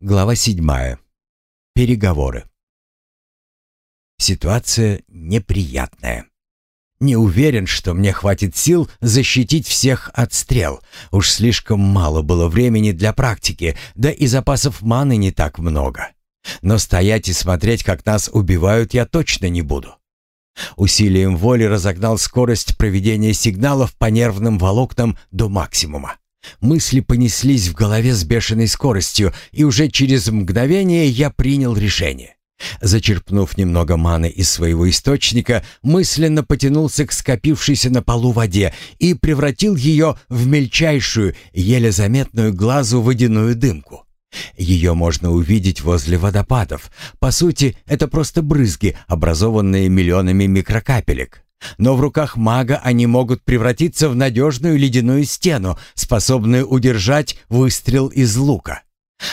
Глава седьмая. Переговоры. Ситуация неприятная. Не уверен, что мне хватит сил защитить всех от стрел. Уж слишком мало было времени для практики, да и запасов маны не так много. Но стоять и смотреть, как нас убивают, я точно не буду. Усилием воли разогнал скорость проведения сигналов по нервным волокнам до максимума. Мысли понеслись в голове с бешеной скоростью, и уже через мгновение я принял решение. Зачерпнув немного маны из своего источника, мысленно потянулся к скопившейся на полу воде и превратил ее в мельчайшую, еле заметную глазу водяную дымку. Ее можно увидеть возле водопадов. По сути, это просто брызги, образованные миллионами микрокапелек. Но в руках мага они могут превратиться в надежную ледяную стену, способную удержать выстрел из лука.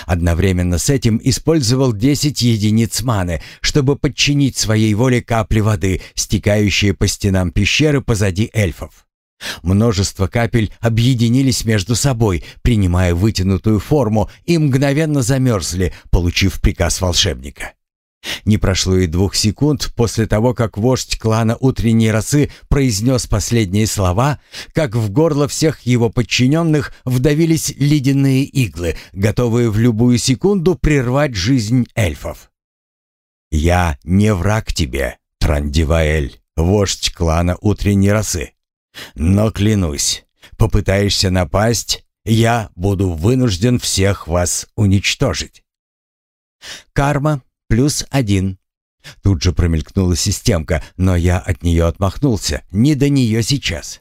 Одновременно с этим использовал 10 единиц маны, чтобы подчинить своей воле капли воды, стекающие по стенам пещеры позади эльфов. Множество капель объединились между собой, принимая вытянутую форму, и мгновенно замерзли, получив приказ волшебника. Не прошло и двух секунд после того, как вождь клана утренней росы произнес последние слова, как в горло всех его подчиненных вдавились ледяные иглы, готовые в любую секунду прервать жизнь эльфов. «Я не враг тебе, Трандиваэль, вождь клана утренней росы. Но клянусь, попытаешься напасть, я буду вынужден всех вас уничтожить». Карма плюс один. Тут же промелькнула системка, но я от нее отмахнулся. Не до нее сейчас.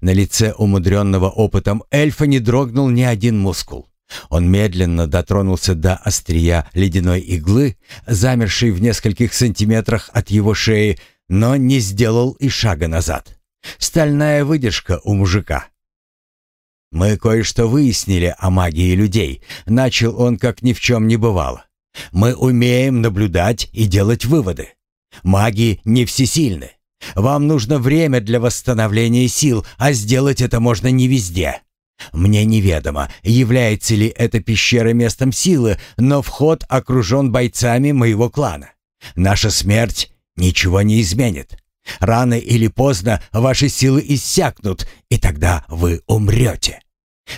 На лице умудренного опытом эльфа не дрогнул ни один мускул. Он медленно дотронулся до острия ледяной иглы, замершей в нескольких сантиметрах от его шеи, но не сделал и шага назад. Стальная выдержка у мужика. «Мы кое-что выяснили о магии людей», — начал он, как ни в чем не бывало. Мы умеем наблюдать и делать выводы. Маги не всесильны. Вам нужно время для восстановления сил, а сделать это можно не везде. Мне неведомо, является ли эта пещера местом силы, но вход окружен бойцами моего клана. Наша смерть ничего не изменит. Рано или поздно ваши силы иссякнут, и тогда вы умрете.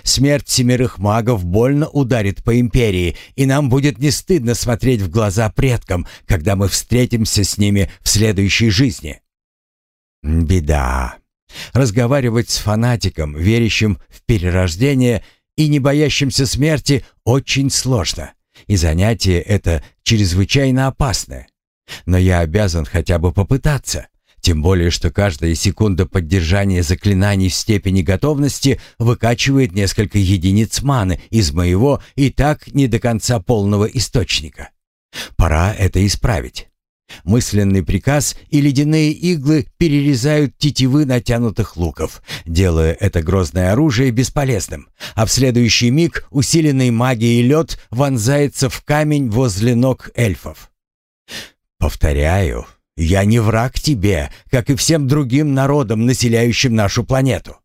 Смерть семерых магов больно ударит по империи, и нам будет не стыдно смотреть в глаза предкам, когда мы встретимся с ними в следующей жизни. Беда. Разговаривать с фанатиком, верящим в перерождение и не боящимся смерти, очень сложно, и занятие это чрезвычайно опасное. Но я обязан хотя бы попытаться. Тем более, что каждая секунда поддержания заклинаний в степени готовности выкачивает несколько единиц маны из моего и так не до конца полного источника. Пора это исправить. Мысленный приказ и ледяные иглы перерезают тетивы натянутых луков, делая это грозное оружие бесполезным, а в следующий миг усиленный магией лед вонзается в камень возле ног эльфов. Повторяю, я не враг тебе, как и всем другим народам, населяющим нашу планету.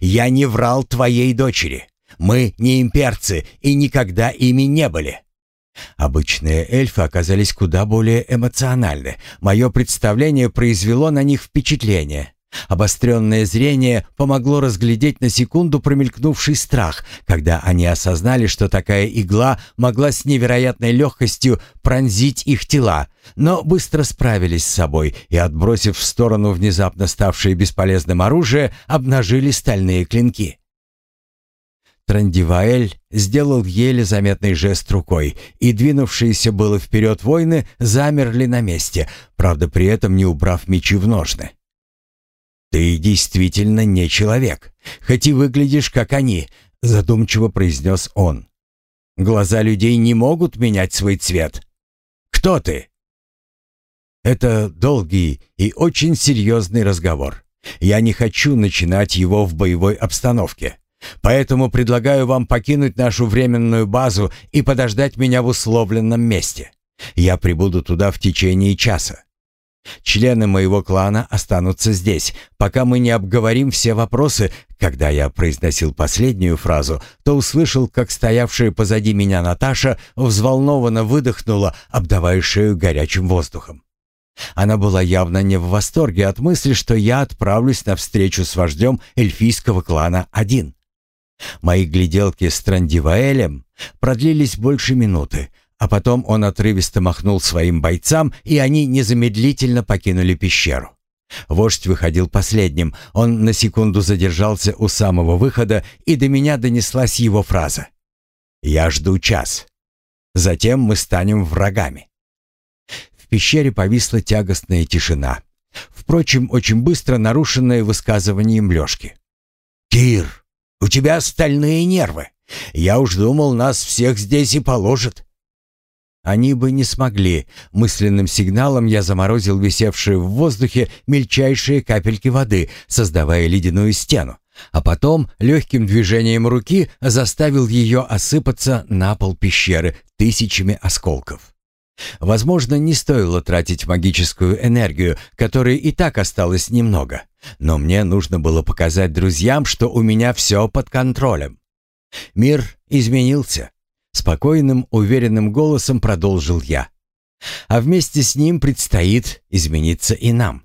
Я не врал твоей дочери. Мы не имперцы и никогда ими не были. Обычные эльфы оказались куда более эмоциональны. Мое представление произвело на них впечатление. Обостренное зрение помогло разглядеть на секунду промелькнувший страх, когда они осознали, что такая игла могла с невероятной легкостью пронзить их тела, но быстро справились с собой и, отбросив в сторону внезапно ставшее бесполезным оружие, обнажили стальные клинки. Трандиваэль сделал еле заметный жест рукой, и двинувшиеся было вперед воины замерли на месте, правда при этом не убрав мечи в ножны. «Ты действительно не человек, хоть и выглядишь как они», — задумчиво произнес он. «Глаза людей не могут менять свой цвет. Кто ты?» Это долгий и очень серьезный разговор. Я не хочу начинать его в боевой обстановке. Поэтому предлагаю вам покинуть нашу временную базу и подождать меня в условленном месте. Я прибуду туда в течение часа. Члены моего клана останутся здесь, пока мы не обговорим все вопросы. Когда я произносил последнюю фразу, то услышал, как стоявшая позади меня Наташа взволнованно выдохнула, обдавая шею горячим воздухом. Она была явно не в восторге от мысли, что я отправлюсь на встречу с вождем эльфийского клана один. Мои гляделки с Трандиваэлем продлились больше минуты, а потом он отрывисто махнул своим бойцам, и они незамедлительно покинули пещеру. Вождь выходил последним. Он на секунду задержался у самого выхода, и до меня донеслась его фраза. «Я жду час. Затем мы станем врагами». В пещере повисла тягостная тишина. Впрочем, очень быстро нарушенная высказыванием Лёшки. «Кир, у тебя стальные нервы. Я уж думал, нас всех здесь и положат. Они бы не смогли. Мысленным сигналом я заморозил висевшие в воздухе мельчайшие капельки воды, создавая ледяную стену. А потом легким движением руки заставил ее осыпаться на пол пещеры тысячами осколков. Возможно, не стоило тратить магическую энергию, которой и так осталось немного. Но мне нужно было показать друзьям, что у меня все под контролем. Мир изменился. Спокойным, уверенным голосом продолжил я. А вместе с ним предстоит измениться и нам.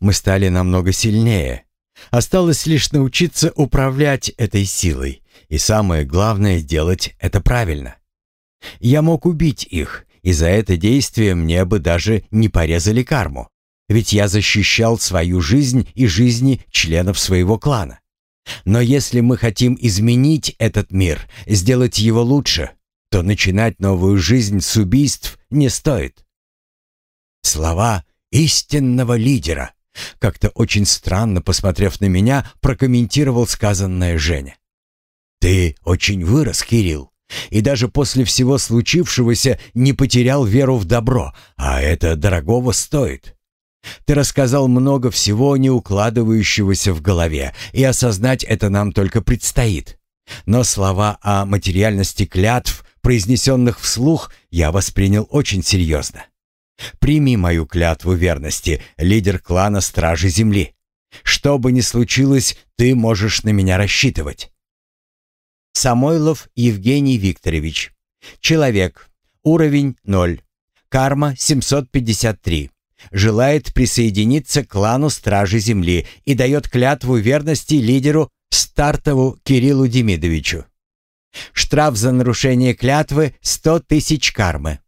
Мы стали намного сильнее. Осталось лишь научиться управлять этой силой. И самое главное, делать это правильно. Я мог убить их, и за это действие мне бы даже не порезали карму. Ведь я защищал свою жизнь и жизни членов своего клана. Но если мы хотим изменить этот мир, сделать его лучше, то начинать новую жизнь с убийств не стоит. Слова истинного лидера, как-то очень странно посмотрев на меня, прокомментировал сказанное Женя. Ты очень вырос, Кирилл, и даже после всего случившегося не потерял веру в добро, а это дорогого стоит. Ты рассказал много всего, не укладывающегося в голове, и осознать это нам только предстоит. Но слова о материальности клятв, произнесенных вслух, я воспринял очень серьезно. Прими мою клятву верности, лидер клана Стражи Земли. Что бы ни случилось, ты можешь на меня рассчитывать. Самойлов Евгений Викторович. Человек. Уровень 0. Карма 753 желает присоединиться к клану Стражи Земли и дает клятву верности лидеру Стартову Кириллу Демидовичу. Штраф за нарушение клятвы – 100 тысяч кармы.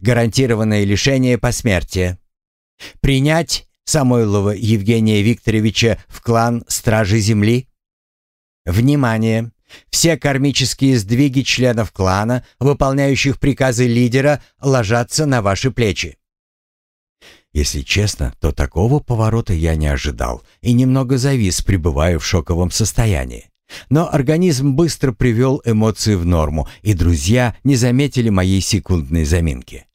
Гарантированное лишение посмертия. Принять Самойлова Евгения Викторовича в клан Стражи Земли? Внимание! Все кармические сдвиги членов клана, выполняющих приказы лидера, ложатся на ваши плечи. Если честно, то такого поворота я не ожидал и немного завис, пребывая в шоковом состоянии. Но организм быстро привел эмоции в норму, и друзья не заметили моей секундной заминки.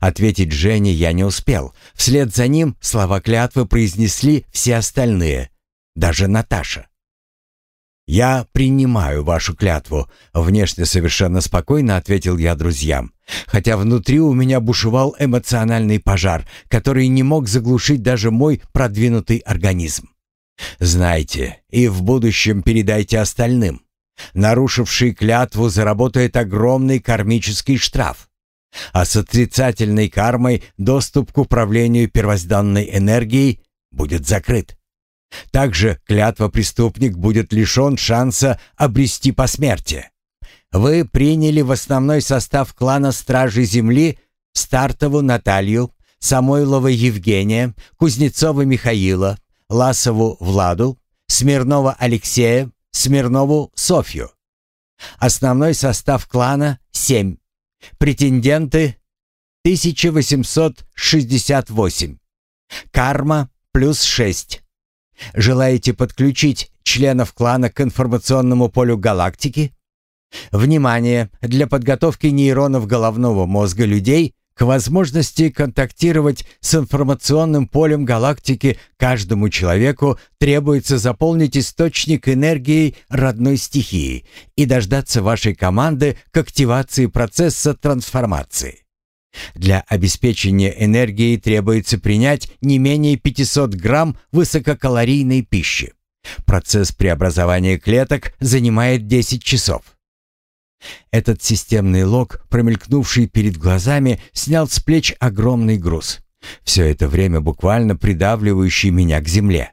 Ответить Жене я не успел. Вслед за ним слова клятвы произнесли все остальные, даже Наташа. «Я принимаю вашу клятву», — внешне совершенно спокойно ответил я друзьям, хотя внутри у меня бушевал эмоциональный пожар, который не мог заглушить даже мой продвинутый организм. «Знайте и в будущем передайте остальным. Нарушивший клятву заработает огромный кармический штраф, а с отрицательной кармой доступ к управлению первозданной энергией будет закрыт. Также клятва-преступник будет лишен шанса обрести посмертие. Вы приняли в основной состав клана Стражи Земли Стартову Наталью, Самойлова Евгения, Кузнецова Михаила, Ласову Владу, Смирнова Алексея, Смирнову Софью. Основной состав клана – 7. Претенденты – 1868. Карма – плюс 6. Желаете подключить членов клана к информационному полю галактики? Внимание! Для подготовки нейронов головного мозга людей к возможности контактировать с информационным полем галактики каждому человеку требуется заполнить источник энергии родной стихии и дождаться вашей команды к активации процесса трансформации. Для обеспечения энергии требуется принять не менее 500 грамм высококалорийной пищи. Процесс преобразования клеток занимает 10 часов. Этот системный лог, промелькнувший перед глазами, снял с плеч огромный груз. Все это время буквально придавливающий меня к земле.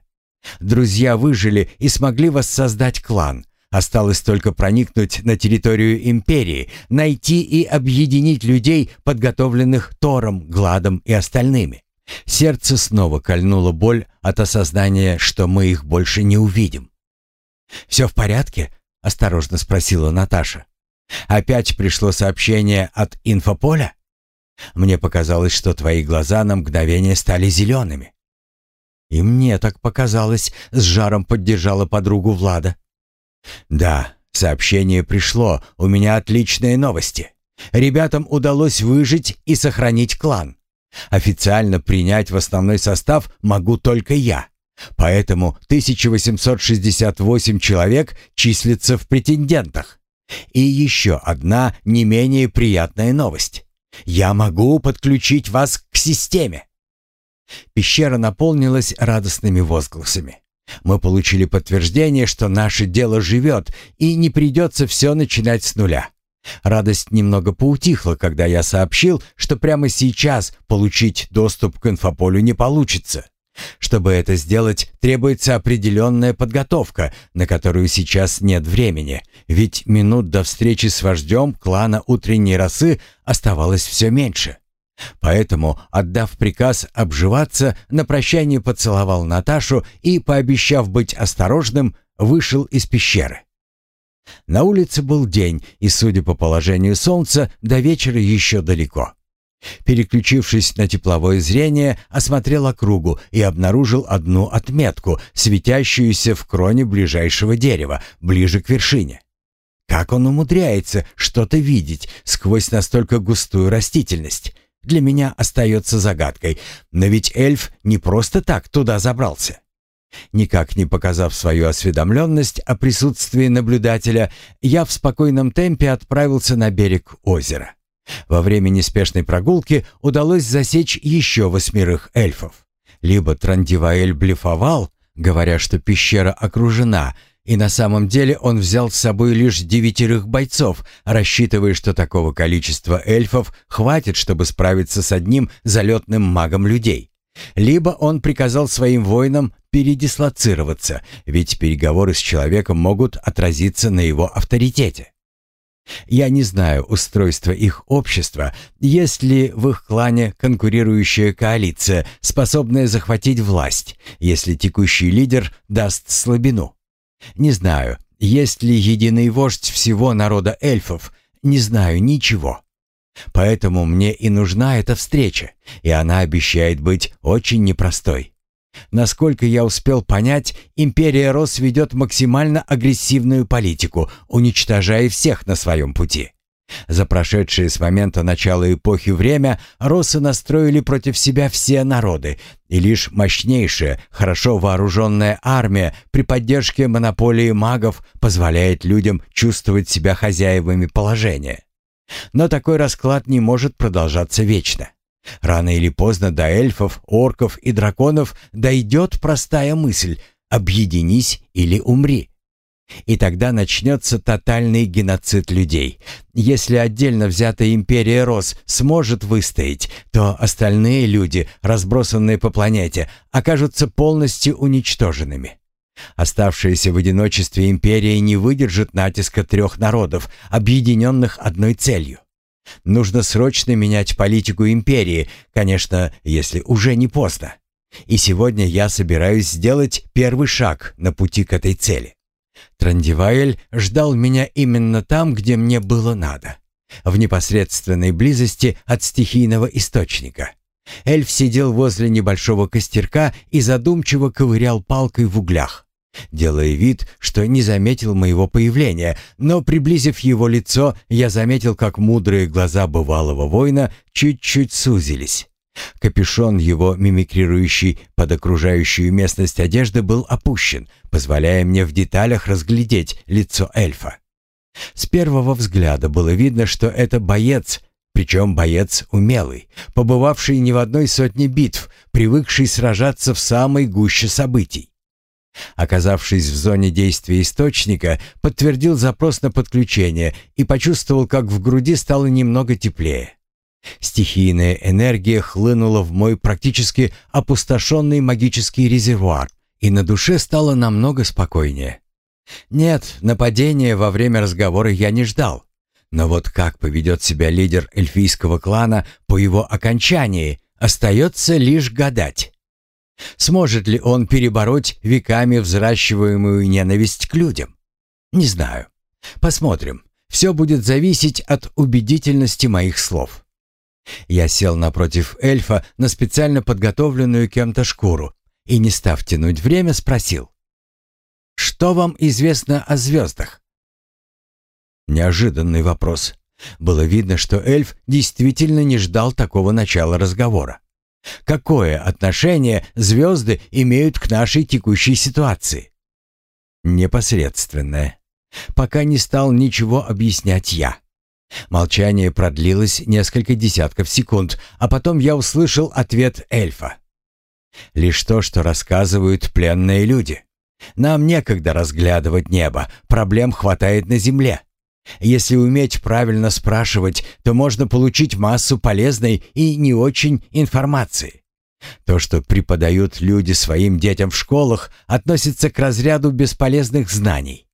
Друзья выжили и смогли воссоздать клан. Осталось только проникнуть на территорию империи, найти и объединить людей, подготовленных Тором, Гладом и остальными. Сердце снова кольнуло боль от осознания, что мы их больше не увидим. «Все в порядке?» — осторожно спросила Наташа. «Опять пришло сообщение от инфополя?» Мне показалось, что твои глаза на мгновение стали зелеными. И мне так показалось, с жаром поддержала подругу Влада. Да, сообщение пришло, у меня отличные новости. Ребятам удалось выжить и сохранить клан. Официально принять в основной состав могу только я. Поэтому 1868 человек числится в претендентах. И еще одна не менее приятная новость. Я могу подключить вас к системе. Пещера наполнилась радостными возгласами. Мы получили подтверждение, что наше дело живет, и не придется все начинать с нуля. Радость немного поутихла, когда я сообщил, что прямо сейчас получить доступ к инфополю не получится. Чтобы это сделать, требуется определенная подготовка, на которую сейчас нет времени, ведь минут до встречи с вождем клана утренней росы оставалось все меньше. Поэтому, отдав приказ обживаться, на прощание поцеловал Наташу и, пообещав быть осторожным, вышел из пещеры. На улице был день, и, судя по положению солнца, до вечера еще далеко. Переключившись на тепловое зрение, осмотрел округу и обнаружил одну отметку, светящуюся в кроне ближайшего дерева, ближе к вершине. Как он умудряется что-то видеть сквозь настолько густую растительность? Для меня остается загадкой, но ведь эльф не просто так туда забрался. Никак не показав свою осведомленность о присутствии наблюдателя, я в спокойном темпе отправился на берег озера. Во время неспешной прогулки удалось засечь еще восьмерых эльфов. Либо Трандиваэль блефовал, говоря, что пещера окружена, и на самом деле он взял с собой лишь девятерых бойцов, рассчитывая, что такого количества эльфов хватит, чтобы справиться с одним залетным магом людей. Либо он приказал своим воинам передислоцироваться, ведь переговоры с человеком могут отразиться на его авторитете. Я не знаю устройства их общества, есть ли в их клане конкурирующая коалиция, способная захватить власть, если текущий лидер даст слабину. Не знаю, есть ли единый вождь всего народа эльфов, не знаю ничего. Поэтому мне и нужна эта встреча, и она обещает быть очень непростой. Насколько я успел понять, империя Рос ведет максимально агрессивную политику, уничтожая всех на своем пути. За прошедшее с момента начала эпохи время Росы настроили против себя все народы, и лишь мощнейшая, хорошо вооруженная армия при поддержке монополии магов позволяет людям чувствовать себя хозяевами положения. Но такой расклад не может продолжаться вечно. Рано или поздно до эльфов, орков и драконов дойдет простая мысль «объединись или умри». И тогда начнется тотальный геноцид людей. Если отдельно взятая империя Рос сможет выстоять, то остальные люди, разбросанные по планете, окажутся полностью уничтоженными. Оставшаяся в одиночестве империя не выдержит натиска трех народов, объединенных одной целью. Нужно срочно менять политику империи, конечно, если уже не поздно. И сегодня я собираюсь сделать первый шаг на пути к этой цели. Трандиваэль ждал меня именно там, где мне было надо. В непосредственной близости от стихийного источника. Эльф сидел возле небольшого костерка и задумчиво ковырял палкой в углях делая вид, что не заметил моего появления, но, приблизив его лицо, я заметил, как мудрые глаза бывалого воина чуть-чуть сузились. Капюшон его, мимикрирующий под окружающую местность одежды, был опущен, позволяя мне в деталях разглядеть лицо эльфа. С первого взгляда было видно, что это боец, Причем боец умелый, побывавший не в одной сотне битв, привыкший сражаться в самой гуще событий. Оказавшись в зоне действия источника, подтвердил запрос на подключение и почувствовал, как в груди стало немного теплее. Стихийная энергия хлынула в мой практически опустошенный магический резервуар, и на душе стало намного спокойнее. Нет, нападения во время разговора я не ждал. Но вот как поведет себя лидер эльфийского клана по его окончании, остается лишь гадать. Сможет ли он перебороть веками взращиваемую ненависть к людям? Не знаю. Посмотрим. Все будет зависеть от убедительности моих слов. Я сел напротив эльфа на специально подготовленную кем-то шкуру и, не став тянуть время, спросил. «Что вам известно о звездах?» Неожиданный вопрос. Было видно, что эльф действительно не ждал такого начала разговора. Какое отношение звезды имеют к нашей текущей ситуации? Непосредственное. Пока не стал ничего объяснять я. Молчание продлилось несколько десятков секунд, а потом я услышал ответ эльфа. «Лишь то, что рассказывают пленные люди. Нам некогда разглядывать небо, проблем хватает на земле. Если уметь правильно спрашивать, то можно получить массу полезной и не очень информации. То, что преподают люди своим детям в школах, относится к разряду бесполезных знаний.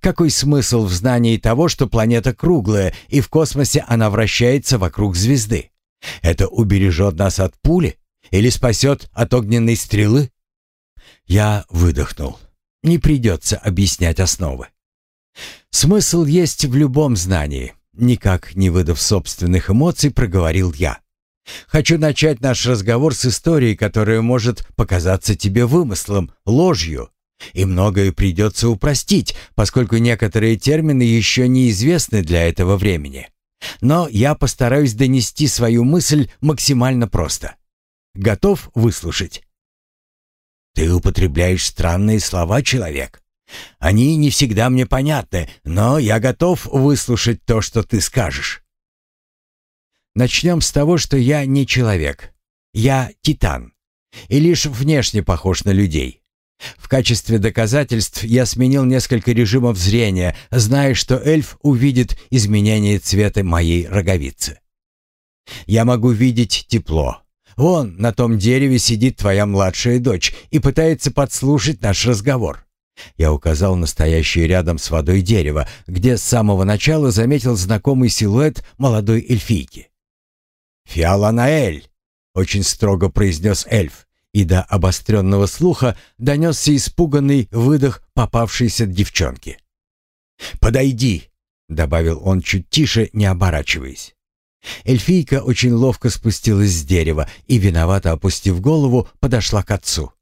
Какой смысл в знании того, что планета круглая и в космосе она вращается вокруг звезды? Это убережет нас от пули или спасет от огненной стрелы? Я выдохнул. Не придется объяснять основы. Смысл есть в любом знании. Никак не выдав собственных эмоций, проговорил я. Хочу начать наш разговор с истории, которая может показаться тебе вымыслом, ложью. И многое придется упростить, поскольку некоторые термины еще неизвестны для этого времени. Но я постараюсь донести свою мысль максимально просто. Готов выслушать? Ты употребляешь странные слова, человек. Они не всегда мне понятны, но я готов выслушать то, что ты скажешь. Начнем с того, что я не человек. Я титан. И лишь внешне похож на людей. В качестве доказательств я сменил несколько режимов зрения, зная, что эльф увидит изменение цвета моей роговицы. Я могу видеть тепло. Вон, на том дереве сидит твоя младшая дочь и пытается подслушать наш разговор. Я указал настоящее рядом с водой дерево, где с самого начала заметил знакомый силуэт молодой эльфийки. «Фиаланаэль!» — очень строго произнес эльф, и до обостренного слуха донесся испуганный выдох попавшейся девчонки. «Подойди!» — добавил он чуть тише, не оборачиваясь. Эльфийка очень ловко спустилась с дерева и, виновато опустив голову, подошла к отцу.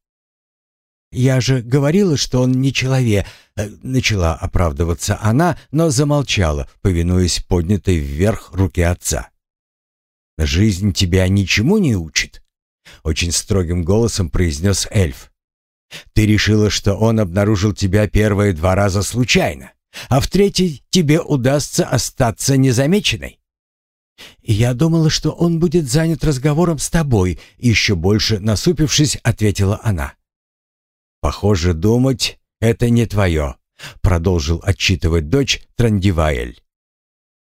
«Я же говорила, что он не человек», э, — начала оправдываться она, но замолчала, повинуясь поднятой вверх руки отца. «Жизнь тебя ничему не учит», — очень строгим голосом произнес эльф. «Ты решила, что он обнаружил тебя первые два раза случайно, а в третий тебе удастся остаться незамеченной?» «Я думала, что он будет занят разговором с тобой», — еще больше насупившись, ответила она. «Похоже, думать — это не твое», — продолжил отчитывать дочь Трандиваэль.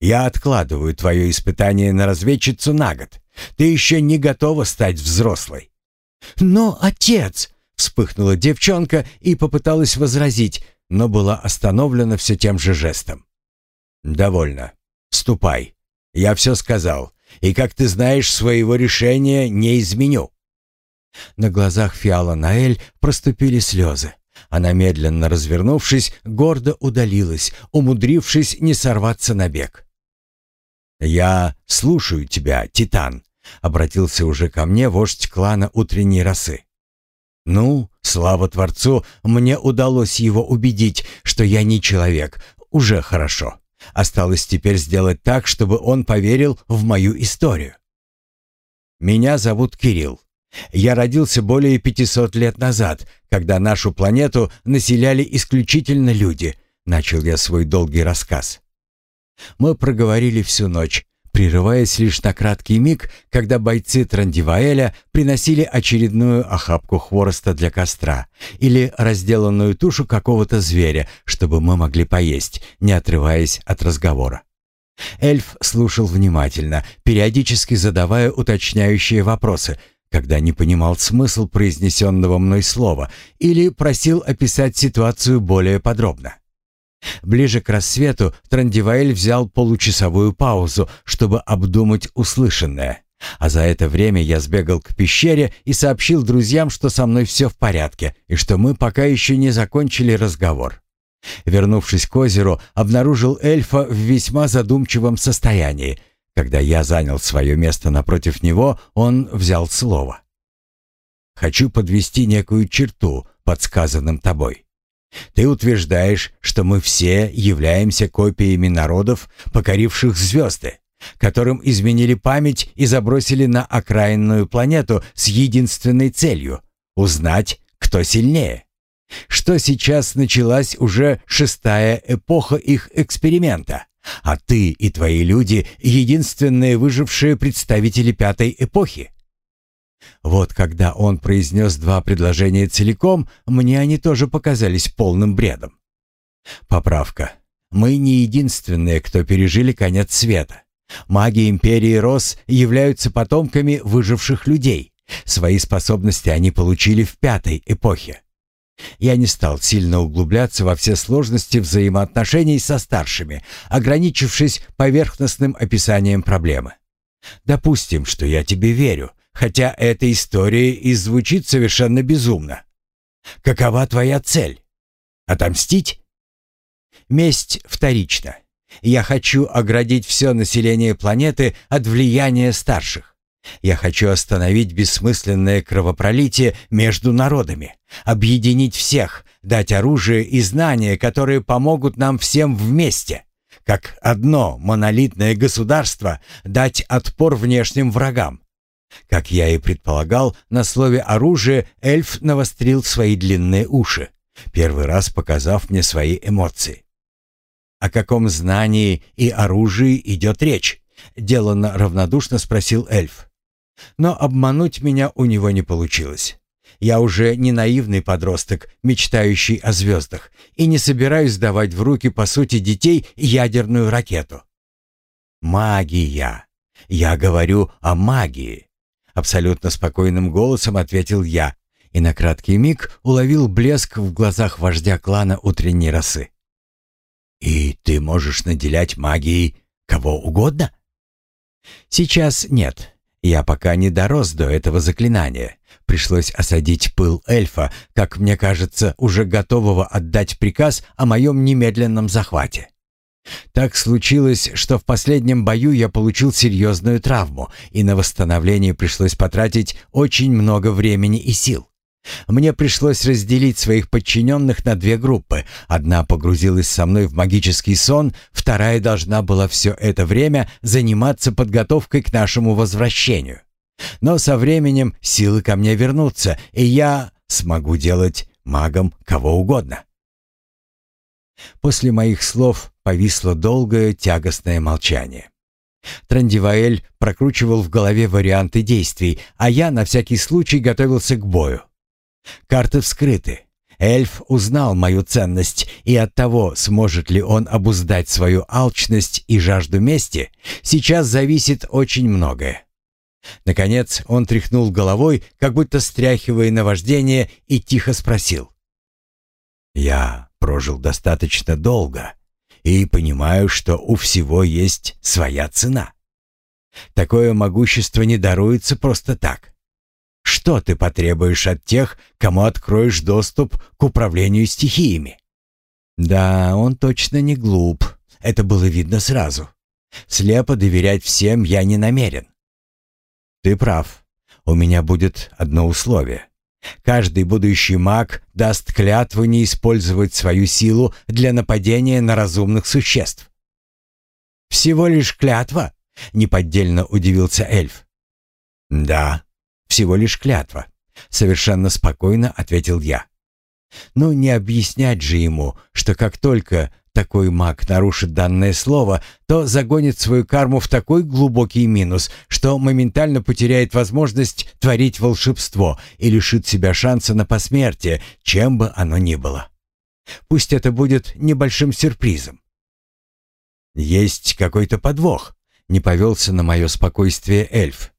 «Я откладываю твое испытание на разведчицу на год. Ты еще не готова стать взрослой». «Но, отец!» — вспыхнула девчонка и попыталась возразить, но была остановлена все тем же жестом. «Довольно. Ступай. Я все сказал, и, как ты знаешь, своего решения не изменю». На глазах Фиала Наэль проступили слезы. Она, медленно развернувшись, гордо удалилась, умудрившись не сорваться на бег. «Я слушаю тебя, Титан», — обратился уже ко мне вождь клана утренней росы. «Ну, слава Творцу, мне удалось его убедить, что я не человек. Уже хорошо. Осталось теперь сделать так, чтобы он поверил в мою историю. Меня зовут Кирилл. Я родился более 500 лет назад, когда нашу планету населяли исключительно люди, начал я свой долгий рассказ. Мы проговорили всю ночь, прерываясь лишь на краткий миг, когда бойцы Трандиваэля приносили очередную охапку хвороста для костра или разделанную тушу какого-то зверя, чтобы мы могли поесть, не отрываясь от разговора. Эльф слушал внимательно, периодически задавая уточняющие вопросы, когда не понимал смысл произнесенного мной слова или просил описать ситуацию более подробно. Ближе к рассвету Трандиваэль взял получасовую паузу, чтобы обдумать услышанное. А за это время я сбегал к пещере и сообщил друзьям, что со мной все в порядке и что мы пока еще не закончили разговор. Вернувшись к озеру, обнаружил эльфа в весьма задумчивом состоянии. Когда я занял свое место напротив него, он взял слово. «Хочу подвести некую черту под сказанным тобой. Ты утверждаешь, что мы все являемся копиями народов, покоривших звезды, которым изменили память и забросили на окраинную планету с единственной целью — узнать, кто сильнее. Что сейчас началась уже шестая эпоха их эксперимента, а ты и твои люди — единственные выжившие представители пятой эпохи. Вот когда он произнес два предложения целиком, мне они тоже показались полным бредом. Поправка. Мы не единственные, кто пережили конец света. Маги Империи Рос являются потомками выживших людей. Свои способности они получили в пятой эпохе. Я не стал сильно углубляться во все сложности взаимоотношений со старшими, ограничившись поверхностным описанием проблемы. Допустим, что я тебе верю, хотя эта история и звучит совершенно безумно. Какова твоя цель? Отомстить? Месть вторична. Я хочу оградить все население планеты от влияния старших. Я хочу остановить бессмысленное кровопролитие между народами, объединить всех, дать оружие и знания, которые помогут нам всем вместе, как одно монолитное государство, дать отпор внешним врагам, как я и предполагал, на слове «оружие» эльф навострил свои длинные уши, первый раз показав мне свои эмоции. «О каком знании и оружии идет речь?» — деланно равнодушно спросил эльф. Но обмануть меня у него не получилось. Я уже не наивный подросток, мечтающий о звездах, и не собираюсь давать в руки, по сути, детей ядерную ракету. Магия. Я говорю о магии. Абсолютно спокойным голосом ответил я и на краткий миг уловил блеск в глазах вождя клана утренней росы. «И ты можешь наделять магией кого угодно?» «Сейчас нет. Я пока не дорос до этого заклинания. Пришлось осадить пыл эльфа, как мне кажется, уже готового отдать приказ о моем немедленном захвате. Так случилось, что в последнем бою я получил серьезную травму, и на восстановление пришлось потратить очень много времени и сил. Мне пришлось разделить своих подчиненных на две группы. Одна погрузилась со мной в магический сон, вторая должна была все это время заниматься подготовкой к нашему возвращению. Но со временем силы ко мне вернутся, и я смогу делать магом кого угодно. После моих слов повисло долгое тягостное молчание. Трандиваэль прокручивал в голове варианты действий, а я на всякий случай готовился к бою. Карты вскрыты. Эльф узнал мою ценность, и от того, сможет ли он обуздать свою алчность и жажду мести, сейчас зависит очень многое. Наконец он тряхнул головой, как будто стряхивая наваждение, и тихо спросил. «Я прожил достаточно долго и понимаю, что у всего есть своя цена. Такое могущество не даруется просто так. Что ты потребуешь от тех, кому откроешь доступ к управлению стихиями? Да, он точно не глуп. Это было видно сразу. Слепо доверять всем я не намерен. Ты прав. У меня будет одно условие. Каждый будущий маг даст клятву не использовать свою силу для нападения на разумных существ. «Всего лишь клятва?» — неподдельно удивился эльф. «Да, всего лишь клятва», — совершенно спокойно ответил я. «Ну, не объяснять же ему, что как только такой маг нарушит данное слово, то загонит свою карму в такой глубокий минус, что моментально потеряет возможность творить волшебство и лишит себя шанса на посмертие, чем бы оно ни было. Пусть это будет небольшим сюрпризом. «Есть какой-то подвох», — не повелся на мое спокойствие эльф.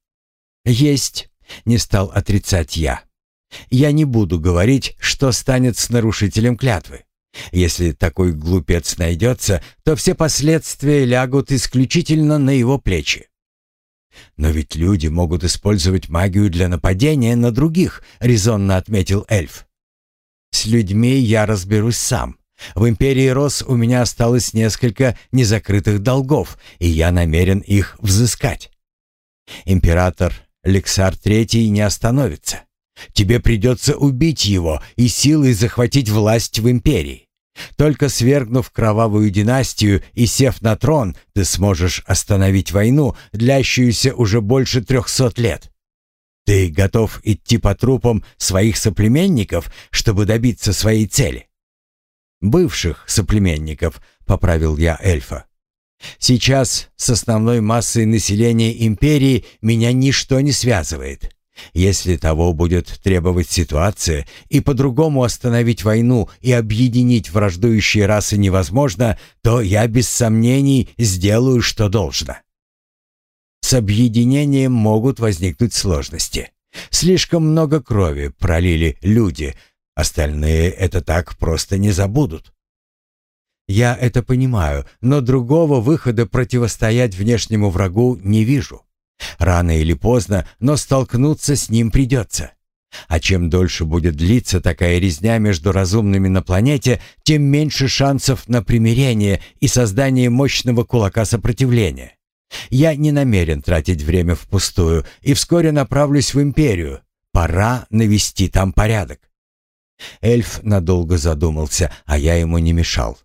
«Есть», — не стал отрицать я. «Я не буду говорить, что станет с нарушителем клятвы. Если такой глупец найдется, то все последствия лягут исключительно на его плечи. «Но ведь люди могут использовать магию для нападения на других», — резонно отметил эльф. «С людьми я разберусь сам. В Империи Рос у меня осталось несколько незакрытых долгов, и я намерен их взыскать. Император Лексар Третий не остановится. Тебе придется убить его и силой захватить власть в Империи. Только свергнув кровавую династию и сев на трон, ты сможешь остановить войну, длящуюся уже больше трехсот лет. Ты готов идти по трупам своих соплеменников, чтобы добиться своей цели? Бывших соплеменников, поправил я эльфа. Сейчас с основной массой населения империи меня ничто не связывает. Если того будет требовать ситуация, и по-другому остановить войну и объединить враждующие расы невозможно, то я без сомнений сделаю, что должно. С объединением могут возникнуть сложности. Слишком много крови пролили люди, остальные это так просто не забудут. Я это понимаю, но другого выхода противостоять внешнему врагу не вижу. Рано или поздно, но столкнуться с ним придется. А чем дольше будет длиться такая резня между разумными на планете, тем меньше шансов на примирение и создание мощного кулака сопротивления. Я не намерен тратить время впустую и вскоре направлюсь в Империю. Пора навести там порядок. Эльф надолго задумался, а я ему не мешал.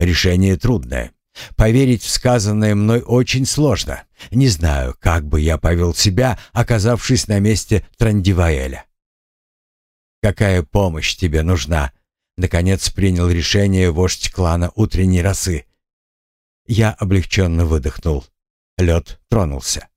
Решение трудное. Поверить в сказанное мной очень сложно. Не знаю, как бы я повел себя, оказавшись на месте Трандиваэля. «Какая помощь тебе нужна?» Наконец принял решение вождь клана утренней росы. Я облегченно выдохнул. Лед тронулся.